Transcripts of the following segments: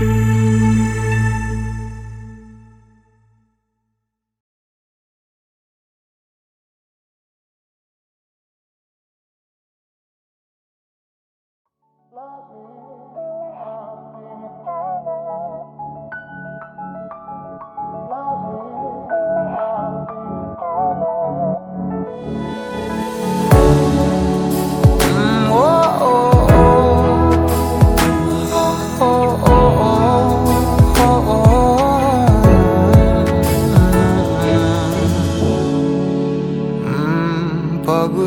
Love me.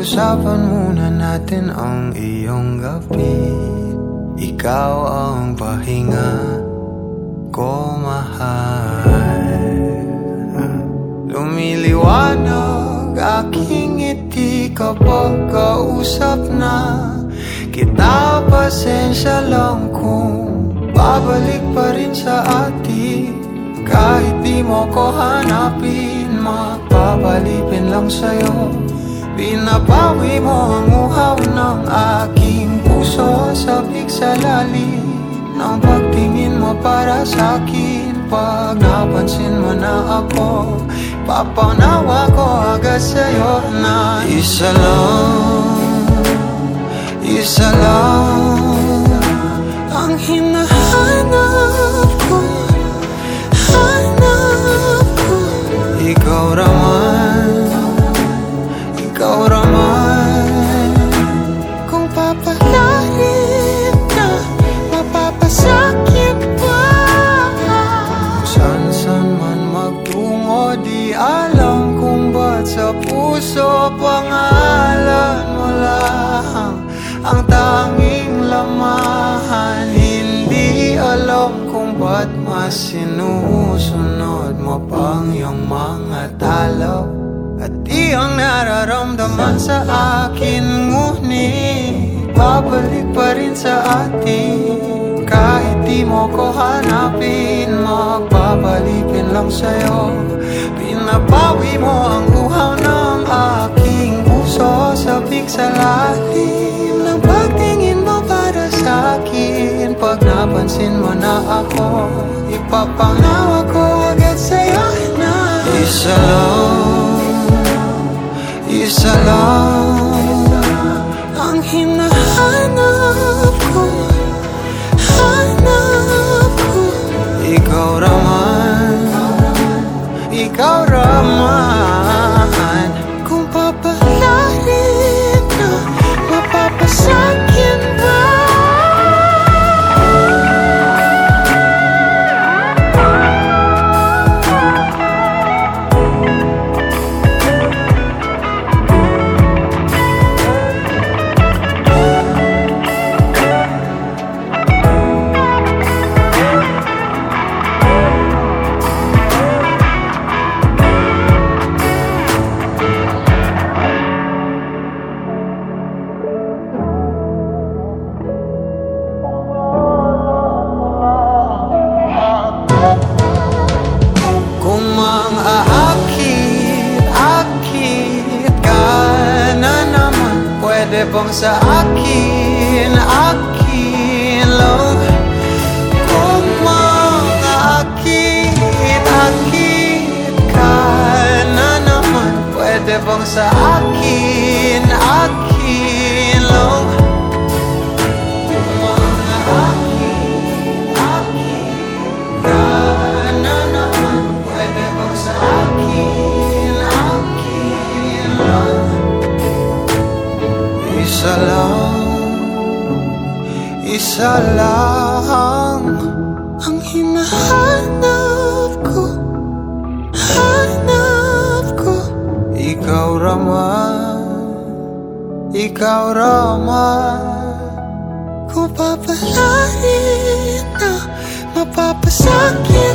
Pag-usapan muna natin ang iyong gabi. Ikaw ang pahinga ko mahal. Lumiliwanag aking ngiti kapag kausap na Kita. Pasensya lang kung babalik pa rin sa atin Kahit di mo ko hanapin, magpapalipin lang sa'yo lalim ng pagtingin mo para sa akin Pag napansin mo na ako Papanawa ko agad sa'yo na Isa lang, isa Pangalan mo lang Ang tanging lamahan. Hindi alam kung ba't mas sinusunod mo pang iyong mga talo. At ang nararamdaman sa akin Ngunit babalik pa rin sa atin. Kahit di mo ko hanapin Magpapalipin lang sa'yo. Pinapawi mo ang Sabik sa lalim ng pagtingin mo para sa akin. Pag napansin mo na ako Ipapanawa ko agad sa'yo na Isa lang, isa lang Bang sa akin, akin lang Kung mang aakit, akit ka na naman Pwede bang sa akin, isa lang. Ang hinahanap ko, hanap ko. Ikaw raman, ikaw raman Kung papalarin na mapapasakit